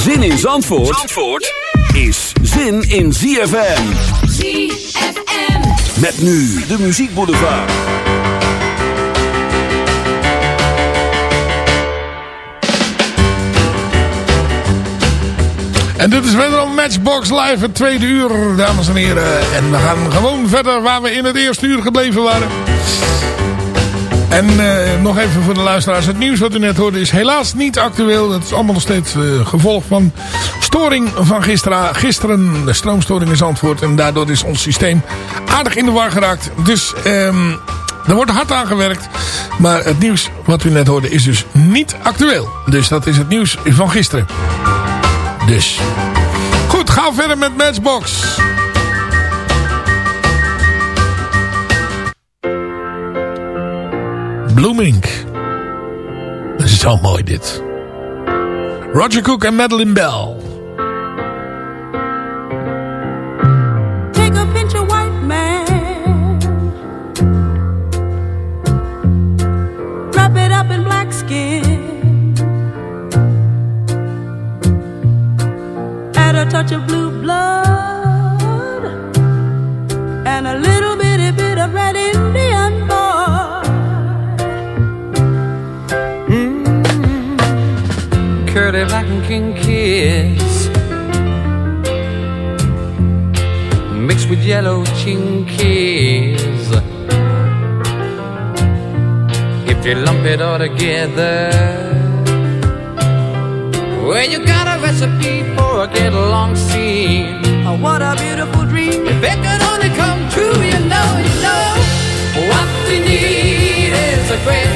Zin in Zandvoort, Zandvoort is zin in ZFM. ZFM. Met nu de muziekboulevard. En dit is wederom Matchbox Live, het tweede uur, dames en heren. En we gaan gewoon verder waar we in het eerste uur gebleven waren. En uh, nog even voor de luisteraars. Het nieuws wat u net hoorde is helaas niet actueel. Dat is allemaal nog steeds uh, gevolg van storing van gisteren. Gisteren de stroomstoring is antwoord. En daardoor is ons systeem aardig in de war geraakt. Dus um, er wordt hard aan gewerkt. Maar het nieuws wat u net hoorde is dus niet actueel. Dus dat is het nieuws van gisteren. Dus. Goed, we verder met Matchbox. Blooming. Zo mooi. Roger Cook en Madeline Bell. Take a pinch of white man. Wrap it up in black skin. Add a touch of blue blood. pretty black and king kiss mixed with yellow chinkies. If you lump it all together, well, you got a recipe for a get along scene. Oh, what a beautiful dream! If it could only come true, you know, you know, what we need is a great.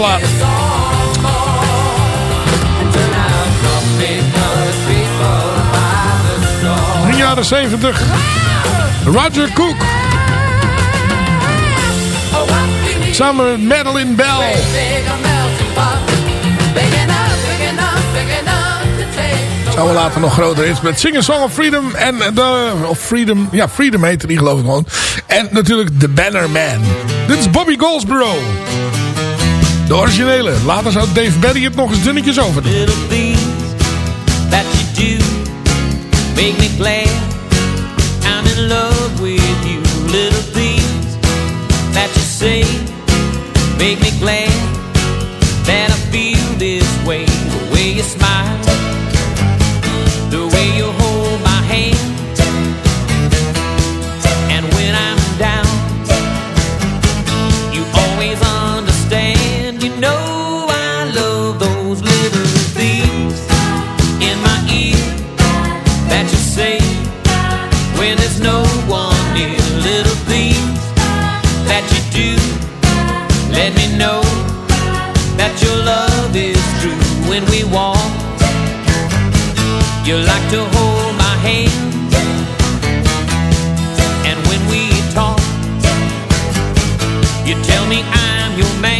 plaat. Jaren 70. Roger Cook. Samen met Madeline Bell. Zou later nog groter is met Sing a Song of Freedom. En de, of Freedom, ja Freedom heette die geloof ik gewoon. En natuurlijk The Bannerman. Dit is Bobby Goldsboro. De originele. Later zou Dave Berry het nog eens dunnetjes overdoen. Little things that you do make me glad. I'm in love with you. Little things that you say make me glad. me I'm your man.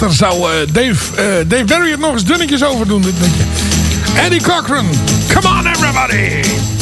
later zou eh, Dave, eh, Dave Barry het nog eens dunnetjes overdoen. Dit Eddie Cochran, come on everybody!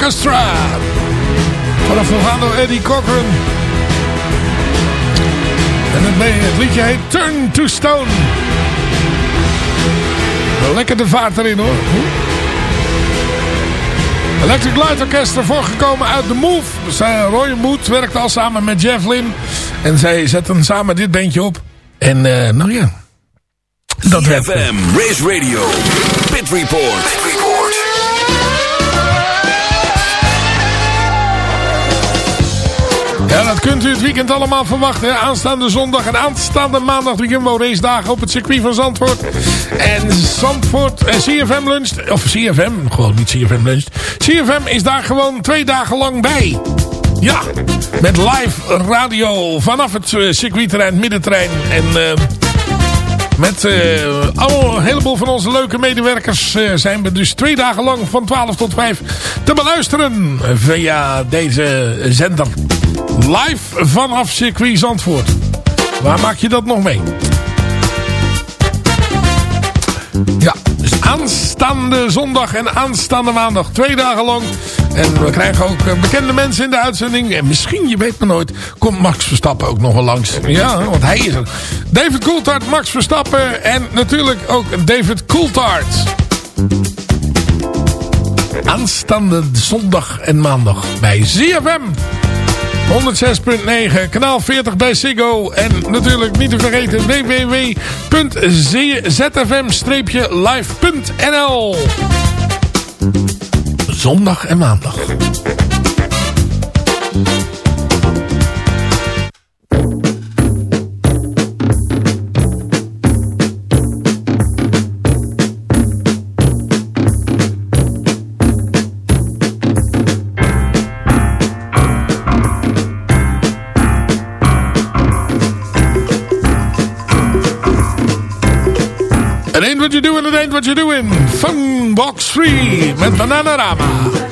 Orchestra. Vanaf gegaan door Eddie Cochran. En het, het liedje heet Turn to Stone. Lekker de vaart erin hoor. Electric Light Orchestra voorgekomen uit The Move. Roy Mood werkte al samen met Jeff Lynne. En zij zetten samen dit bandje op. En eh, nou ja. Dat. CFM, Race Radio. Pit Report. Ja, dat kunt u het weekend allemaal verwachten. Aanstaande zondag en aanstaande maandag de Jumbo race dagen op het circuit van Zandvoort. En Zandvoort, eh, CFM luncht, of CFM, gewoon niet CFM luncht. CFM is daar gewoon twee dagen lang bij. Ja, met live radio vanaf het eh, circuitterrein, middenterrein. En eh, met al een heleboel van onze leuke medewerkers zijn we dus twee dagen lang van 12 tot 5 te beluisteren via deze zender. Live vanaf circuit Zandvoort. Waar maak je dat nog mee? Ja, dus aanstaande zondag en aanstaande maandag. Twee dagen lang. En we krijgen ook eh, bekende mensen in de uitzending. En misschien, je weet maar nooit, komt Max Verstappen ook nog wel langs. Ja, want hij is er. David Coulthard, Max Verstappen en natuurlijk ook David Coulthard. Aanstaande zondag en maandag bij ZFM. 106.9, kanaal 40 bij Ziggo. En natuurlijk niet te vergeten www.zfm-live.nl Zondag en maandag. It ain't what you're doing, it ain't what you're doing. Fun Funbox 3 met Bananarama.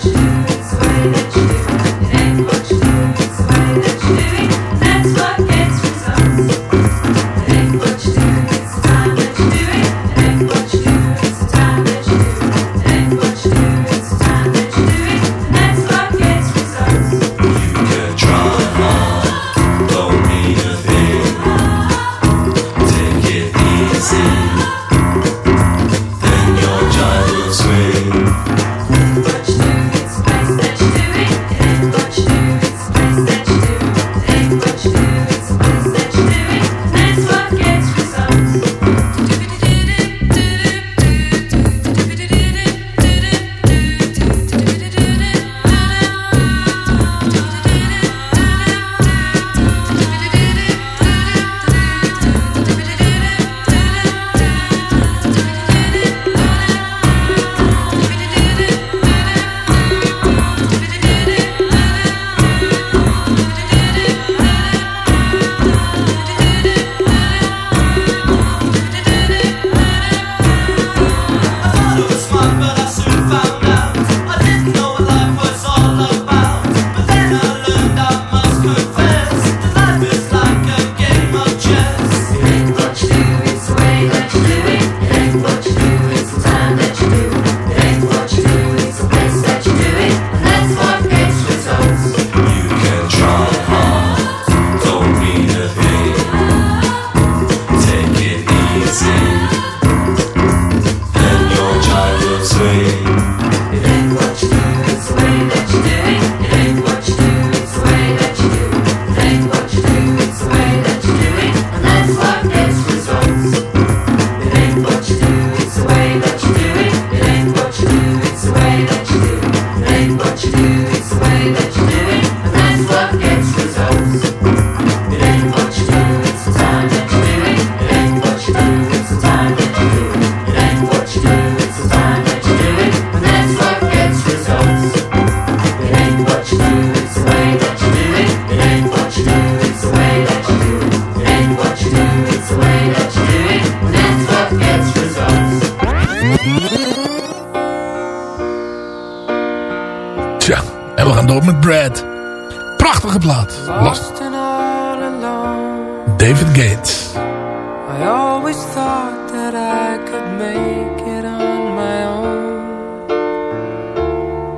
David Gates. I always thought that I could make it on my own.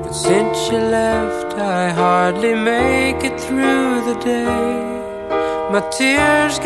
But since you left, I hardly make it through the day. My tears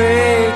me.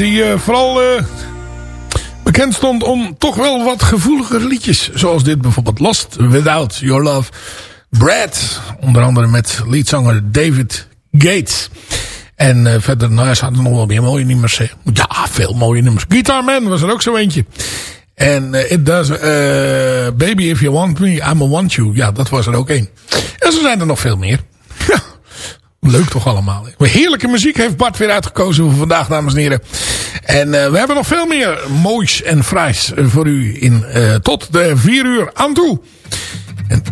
die eh, vooral eh, bekend stond om toch wel wat gevoeligere liedjes. Zoals dit bijvoorbeeld Lost Without Your Love. Brad, onder andere met leadzanger David Gates. En eh, verder, nou, ze hadden nog wel meer mooie nummers. Ja, veel mooie nummers. Guitar Man was er ook zo eentje. En uh, it does, Baby If You Want Me, I'm a Want You. Ja, dat was er ook één. En zo zijn er nog veel meer. Leuk toch allemaal. Heerlijke muziek heeft Bart weer uitgekozen voor vandaag, dames en heren. En eh, we hebben nog veel meer moois en fraais eh, voor u in, eh, tot de vier uur aan toe. En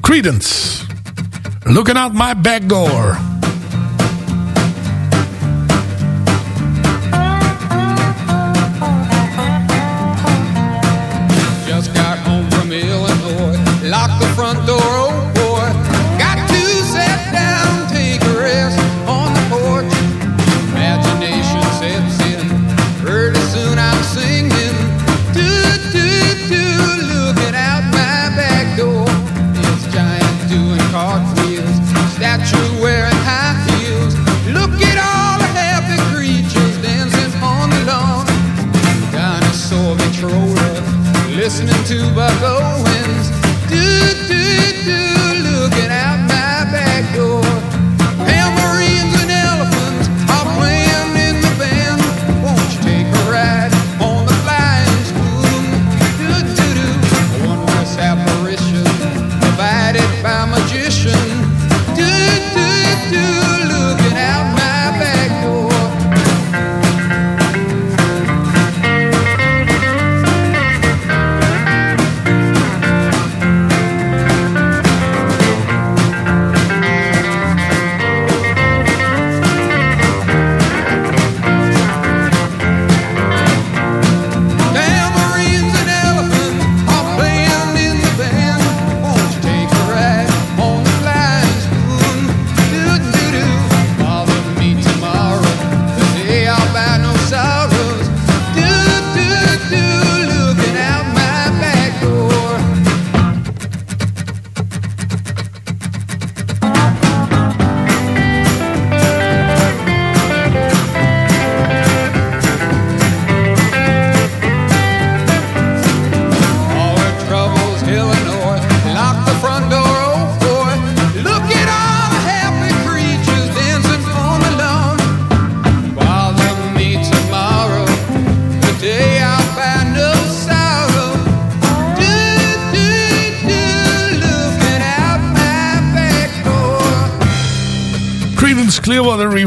Credence. Looking out my back door.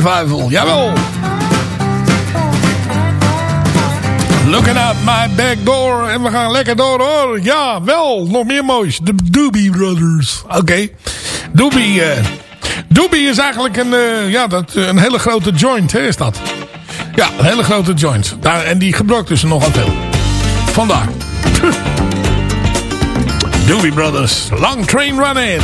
Revival. Jawel. Looking out my back door. En we gaan lekker door hoor. Ja, wel. Nog meer moois. De Doobie Brothers. Oké. Doobie. eh Doobie is eigenlijk een, eh, ja, dat, een hele grote joint. Hè, is dat? Ja, een hele grote joint. Daar, en die gebruikt dus nogal veel. Vandaar. Doobie Brothers. Long Train Running.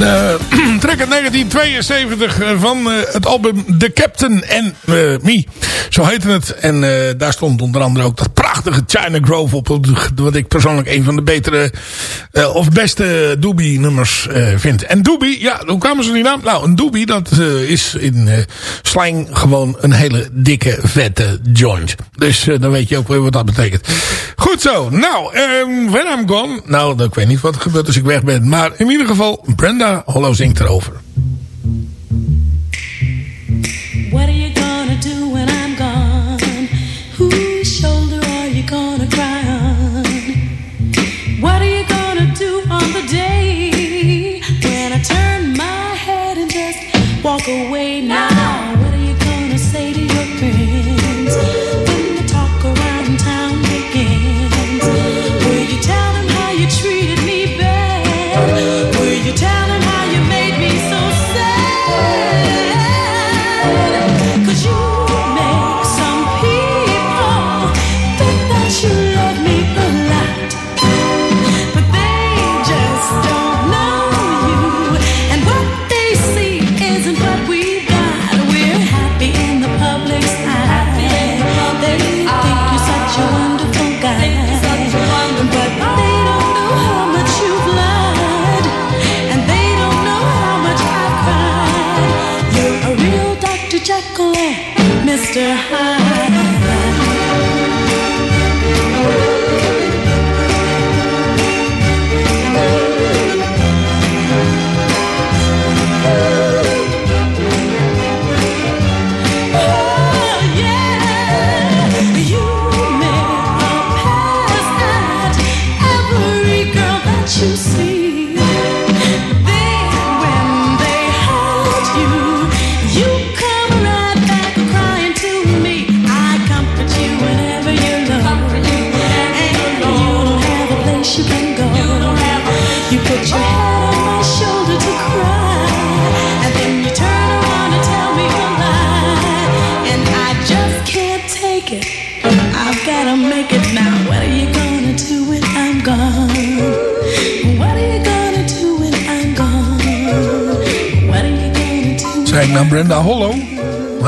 Een eh, track uit 1972 eh, van eh, het album The Captain and eh, Me. Zo heette het. En daar stond onder andere ook dat prachtige China Grove op. Wat ik persoonlijk een van de betere of beste Doobie nummers vind. En Doobie, ja, hoe kwamen ze die naam? Nou, een Doobie dat is in slang gewoon een hele dikke vette joint. Dus dan weet je ook weer wat dat betekent. Goed zo. Nou, um, When I'm Gone. Nou, ik weet niet wat er gebeurt als ik weg ben. Maar in ieder geval, Brenda Hollow zingt erover.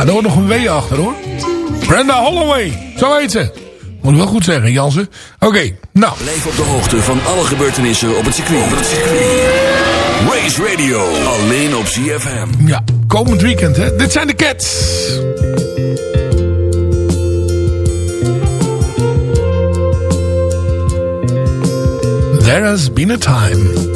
Ah, wordt nog een W achter hoor. Brenda Holloway, zo heet ze. Moet ik wel goed zeggen, Jansen. Oké, nou. Blijf op de hoogte van alle gebeurtenissen op het circuit. Op het circuit. Race Radio, alleen op CFM. Ja, komend weekend hè. Dit zijn de Cats. There has been a time.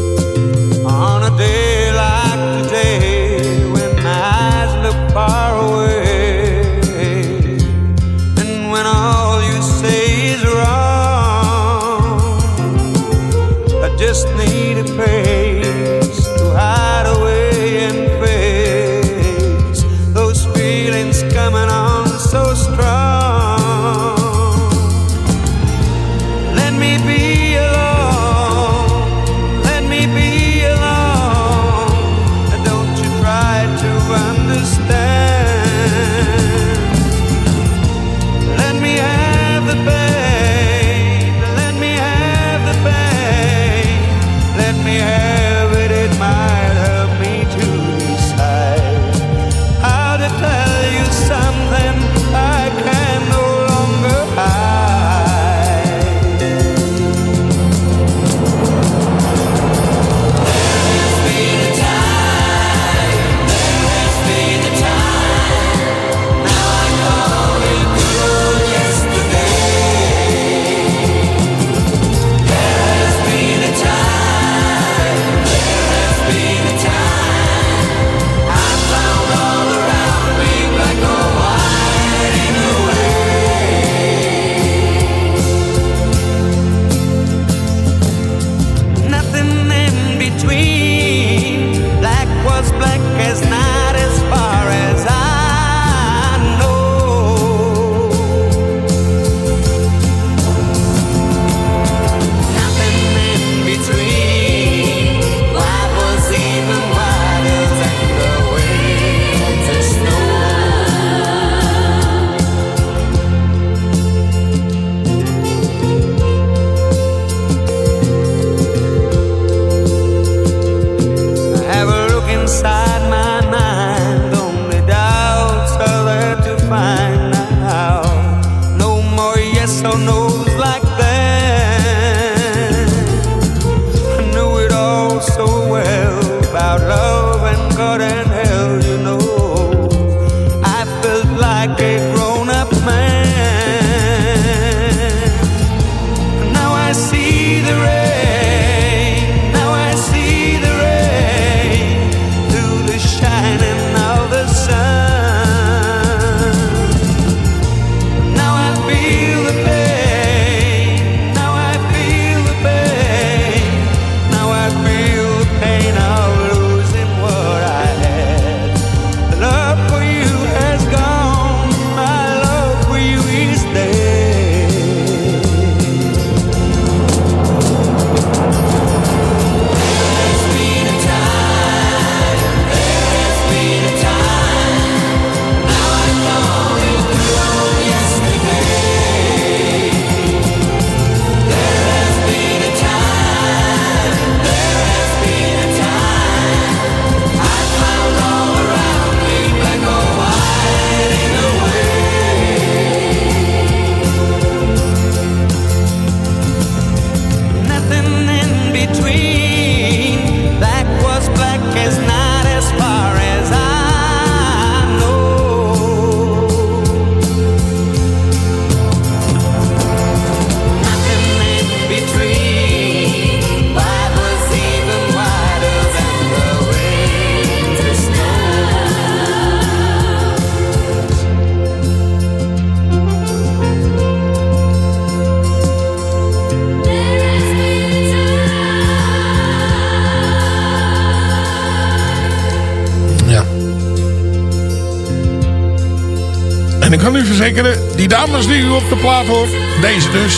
Ik kan u verzekeren, die dames die u op de plaat hoort, deze dus,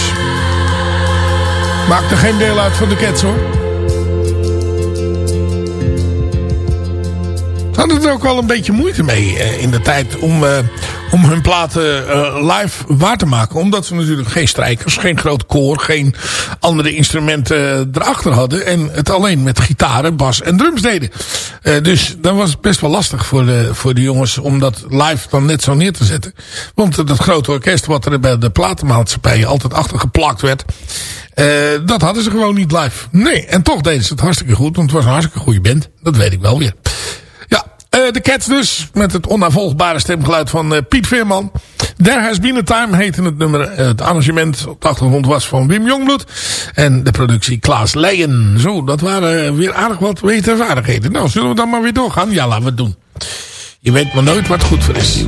maakt er geen deel uit van de Cats hoor. Ze hadden er ook wel een beetje moeite mee eh, in de tijd om, eh, om hun platen eh, live waar te maken. Omdat ze natuurlijk geen strijkers, geen groot koor, geen andere instrumenten erachter hadden. En het alleen met gitaren, bas en drums deden. Eh, dus dat was best wel lastig voor de, voor de jongens om dat live dan net zo neer te zetten. Want dat grote orkest wat er bij de platenmaatschappijen altijd achter geplakt werd. eh, dat hadden ze gewoon niet live. Nee, en toch deden ze het hartstikke goed. Want het was een hartstikke goede band. Dat weet ik wel weer. Eh, de Cats dus. Met het onnavolgbare stemgeluid van eh, Piet Veerman. There Has Been a Time heette het nummer. Eh, het arrangement op de achtergrond was van Wim Jongbloed. En de productie Klaas Leijen. Zo, dat waren weer aardig wat wetenswaardigheden. Nou, zullen we dan maar weer doorgaan? Ja, laten we het doen. Je weet maar nooit wat goed voor is.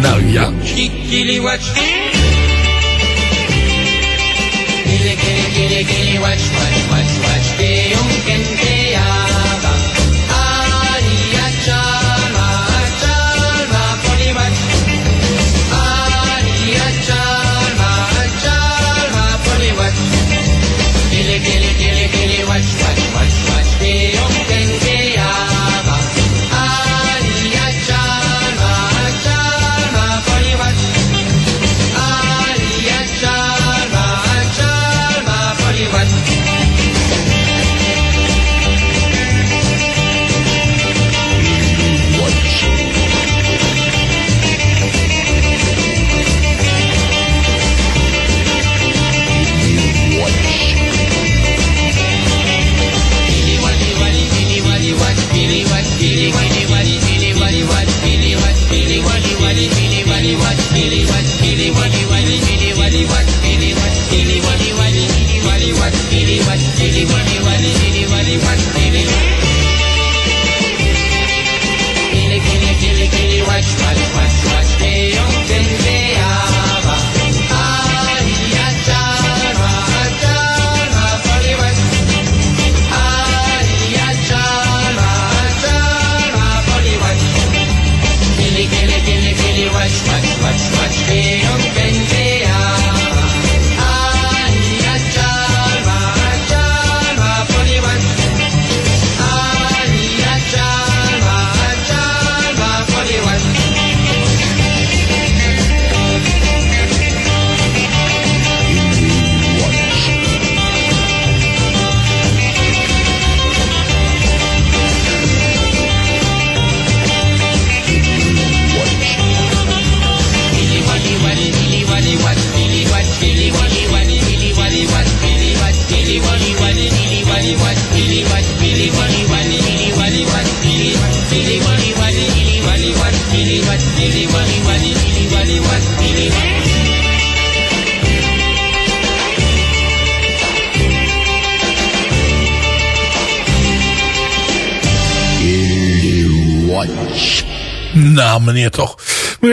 Nou ja. Kikili watch. Kili kili kili kili watch watch watch watch. Keong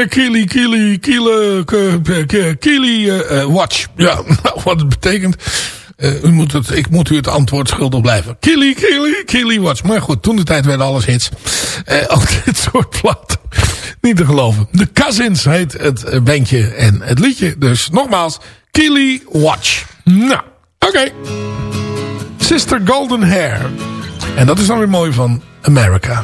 Kili, Kili, Kili, K- K- Kili, eh, eh, Watch. Ja, nou, wat het betekent. Eh, u moet het, ik moet u het antwoord schuldig blijven. Kili, Kili, Kili, Watch. Maar goed, toen de tijd werden alles hits. Eh, ook dit soort platen. Niet te geloven. De Cousins heet het eh, bandje en het liedje. Dus nogmaals, Kili, Watch. Nou, oké. Sister Golden Hair. En dat is dan weer mooi van America.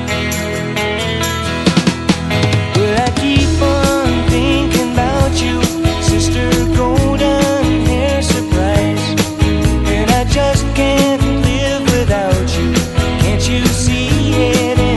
Just can't live without you. Can't you see it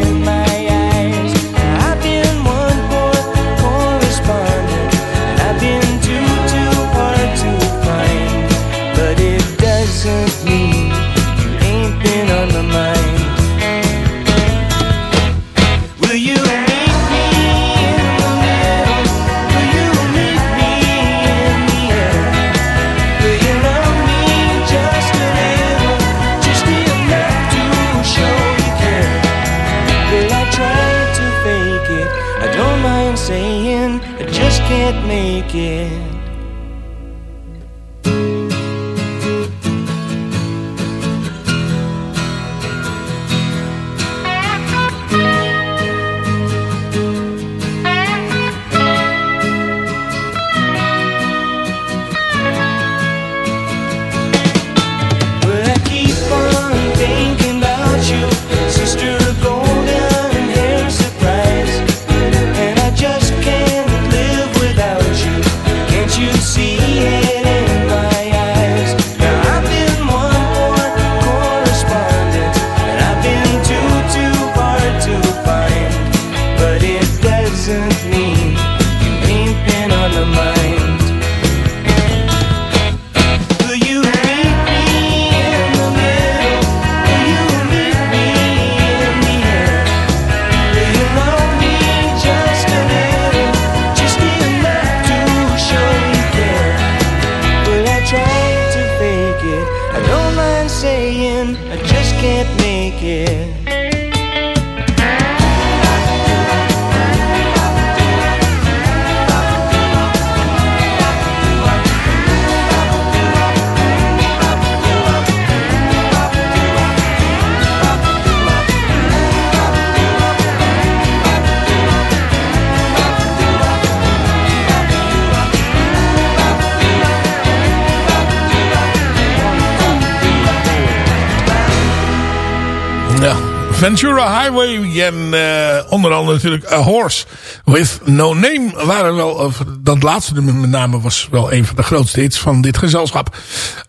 en eh, onder andere natuurlijk A Horse with No Name waren wel, dat laatste met name was wel een van de grootste hits van dit gezelschap.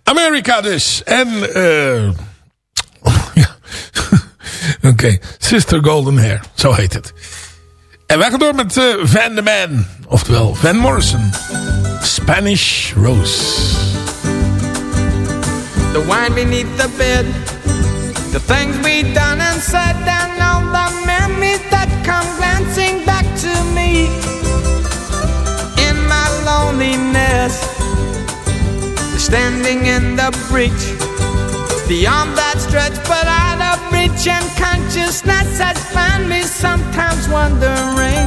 Amerika dus. En eh ja, oké, Sister Golden Hair, zo heet het. En wij gaan door met eh, Van the Man, oftewel Van Morrison. Spanish Rose. The wine beneath the bed, the things we done said, and all the memories that come glancing back to me in my loneliness. Standing in the breach, the arm that stretched but out of reach, and consciousness has found me sometimes wondering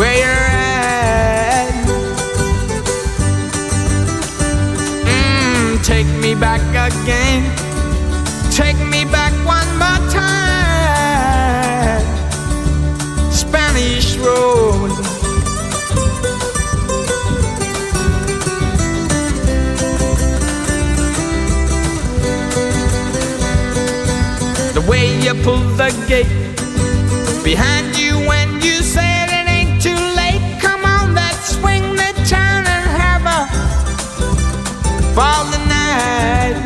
where you're at. Mm, take me back again. Take me back Road. The way you pull the gate behind you when you said it ain't too late. Come on, let's swing the town and have a ball tonight.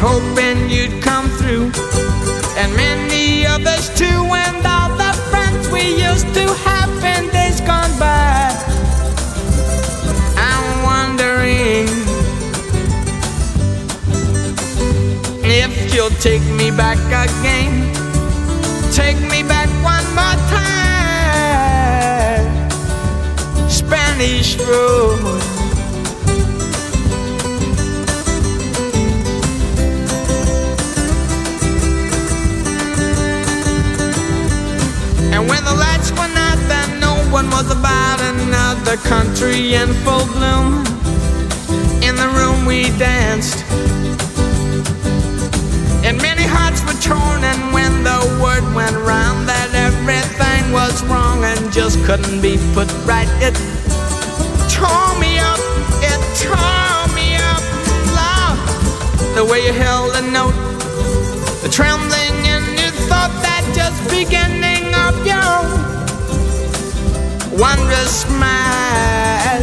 Hoping you'd come through, and many others too, and we to have in days gone by. I'm wondering if you'll take me back again. Take me back one more time. Spanish Road. Was about another country in full bloom. In the room we danced. And many hearts were torn, and when the word went round that everything was wrong and just couldn't be put right, it tore me up, it tore me up, love. The way you held the note, the trembling in your thought, that just beginning of your wondrous smile,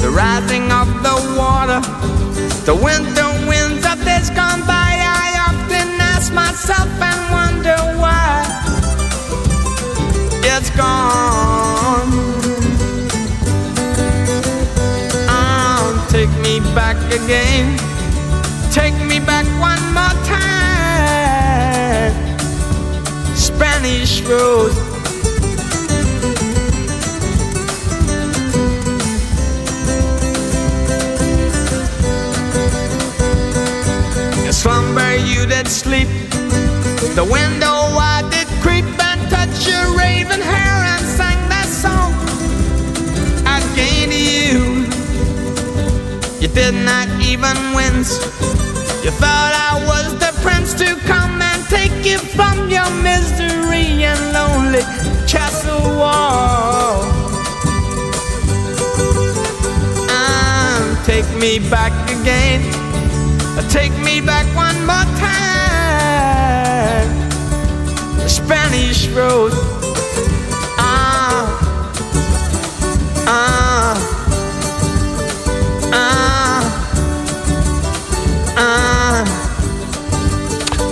the rising of the water, the winter winds of this gone by. I often ask myself and wonder why it's gone. Oh, take me back again. Take me back one more time. Spanish Rose. the window I did creep and touch your raven hair and sang that song again to you. You did not even wince. You thought I was the prince to come and take you from your misery and lonely castle wall. And take me back again. Take me back one more time. Spanish Road. Ah, ah, ah, ah.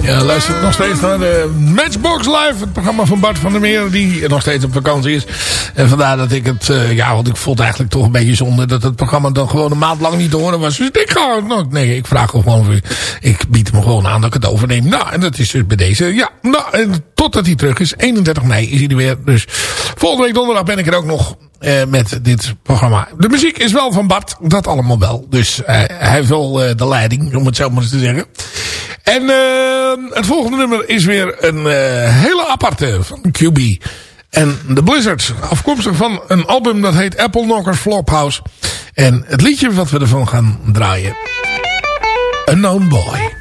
Ja, luistert nog steeds naar de Matchbox Live. Het programma van Bart van der Meer. Die nog steeds op vakantie is. En vandaar dat ik het... eh, ja, want ik vond eigenlijk toch een beetje zonde... dat het programma dan gewoon een maand lang niet te horen was. Dus ik ga... Nou, nee, ik vraag gewoon... Ik bied hem gewoon aan dat ik het overneem. Nou, en dat is dus bij deze. Ja, nou, en totdat hij terug is. 31 mei is hij er weer. Dus volgende week donderdag ben ik er ook nog... eh, met dit programma. De muziek is wel van Bart. Dat allemaal wel. Dus eh, hij heeft wel de leiding, om het zo maar eens te zeggen. En het volgende nummer is weer een hele aparte van QB. En The Blizzard. Afkomstig van een album dat heet Apple Knockers Flophouse. En het liedje wat we ervan gaan draaien. Unknown Boy.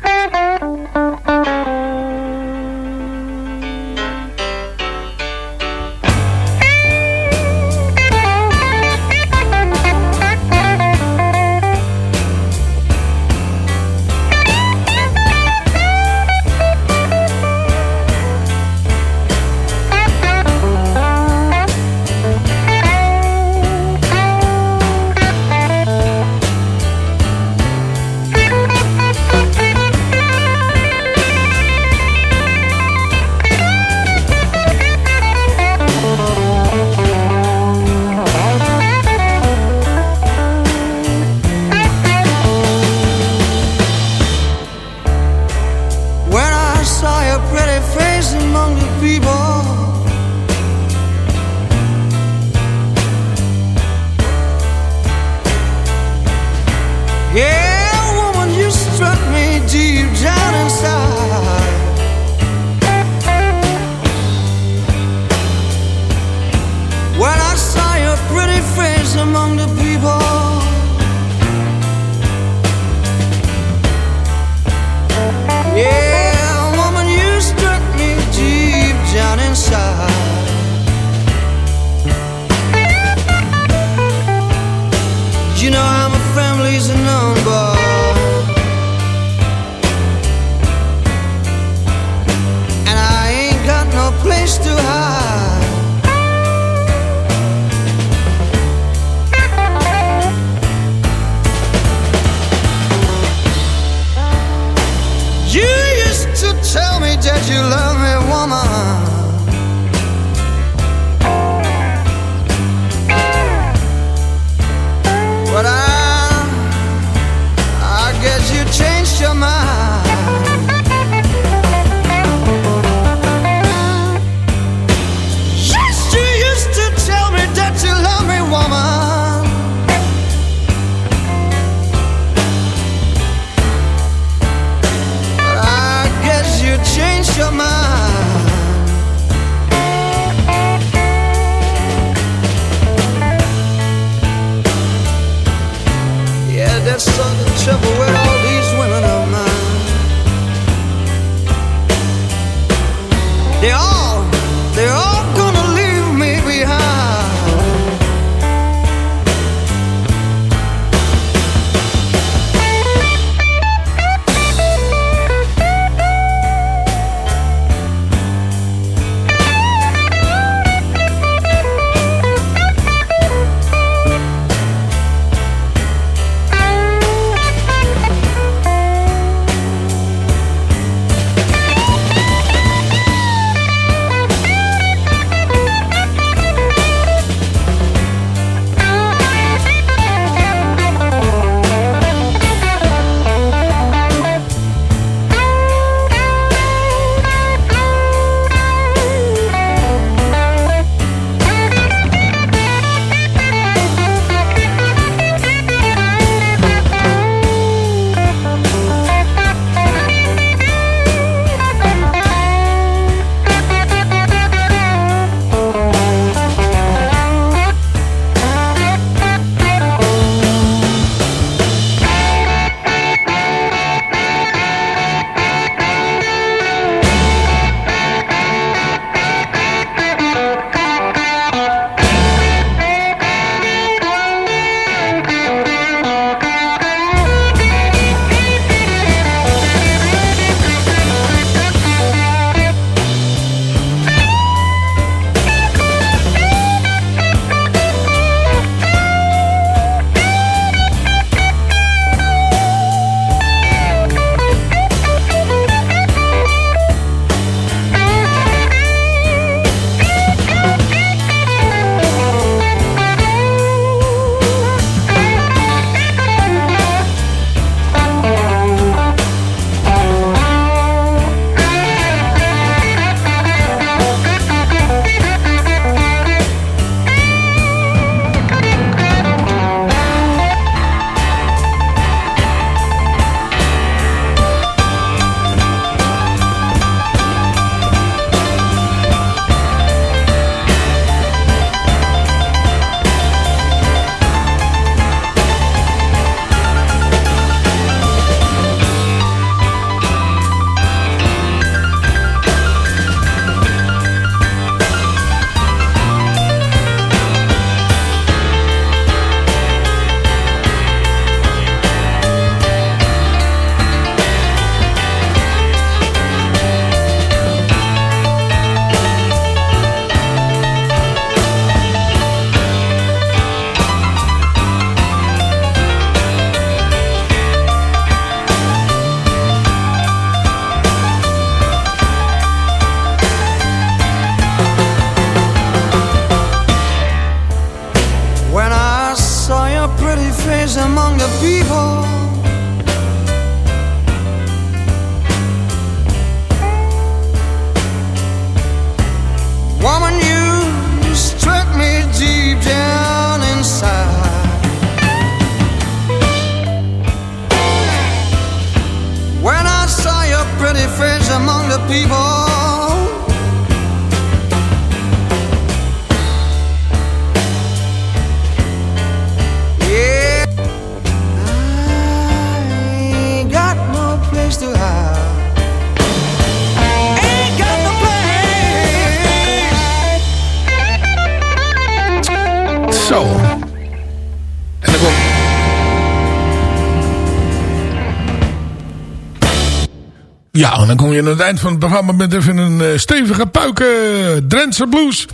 Aan het eind van het programma met even een eh, stevige puiken Drentse blues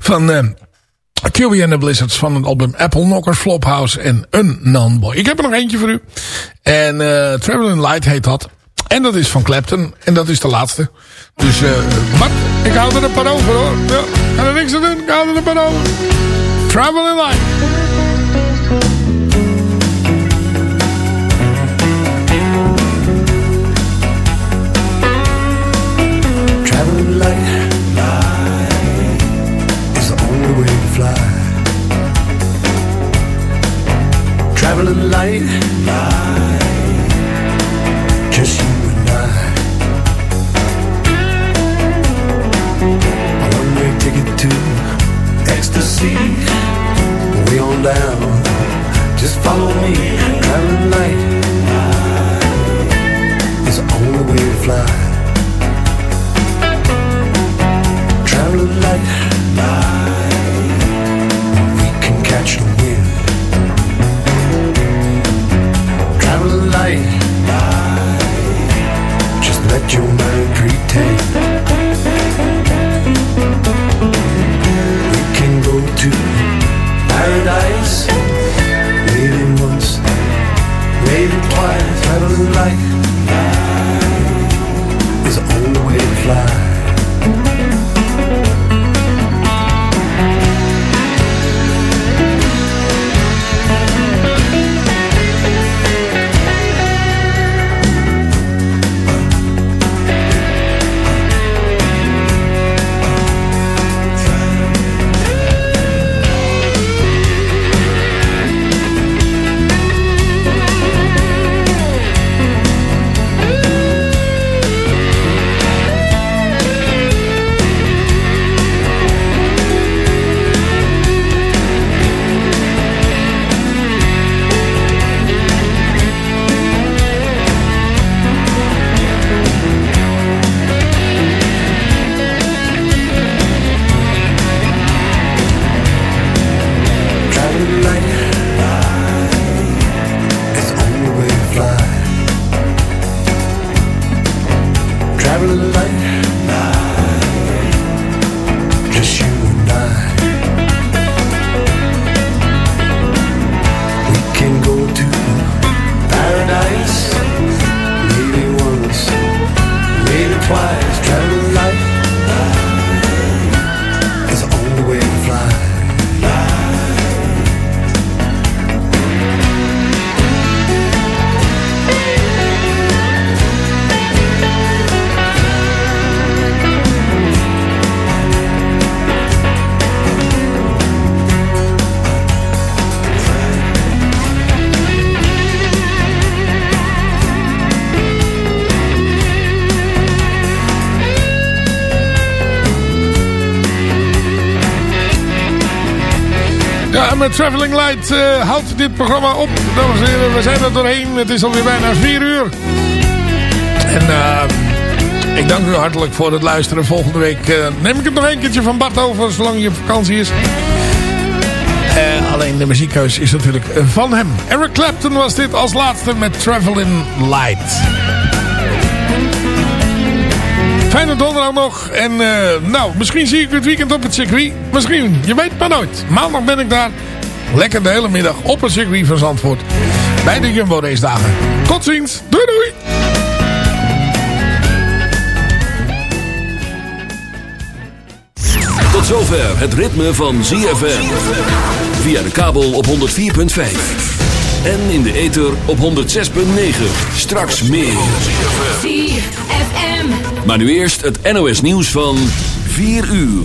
van eh QB and the Blizzards van het album Apple Knockers Flophouse en een Non-Boy. Ik heb er nog eentje voor u. En eh Traveling Light heet dat. En dat is van Clapton. En dat is de laatste. Dus, eh maar ik hou er een paar over hoor. Ja, ga er niks aan doen. Ik hou er een paar over. Traveling Light. Light, light is the only way to fly. Traveling light, Traveling Light eh, houdt dit programma op. Dames en heren, we zijn er doorheen. Het is alweer bijna 4 uur. En eh, ik dank u hartelijk voor het luisteren. Volgende week eh, neem ik het nog een keertje van Bart over, zolang je op vakantie is. Alleen de muziekkeus is natuurlijk van hem. Eric Clapton was dit als laatste met Traveling Light. Fijne donderdag nog. En nou, misschien zie ik het weekend op het circuit. Misschien, je weet maar nooit. Maandag ben ik daar. Lekker de hele middag op het circuit van Zandvoort. Bij de Jumbo Race dagen. Tot ziens. Doei doei. Tot zover het ritme van ZFM. Via de kabel op 104.5. En in de ether op 106.9. Straks meer. ZFM. Maar nu eerst het NOS nieuws van 4 uur.